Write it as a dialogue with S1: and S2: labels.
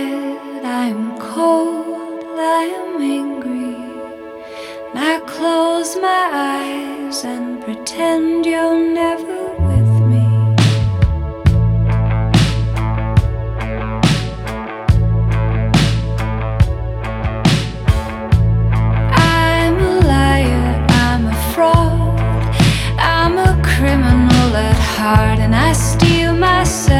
S1: tired, I am cold, I am angry. And I close my eyes and pretend you're never with me. I'm a liar, I'm a fraud, I'm a criminal at heart, and I steal myself.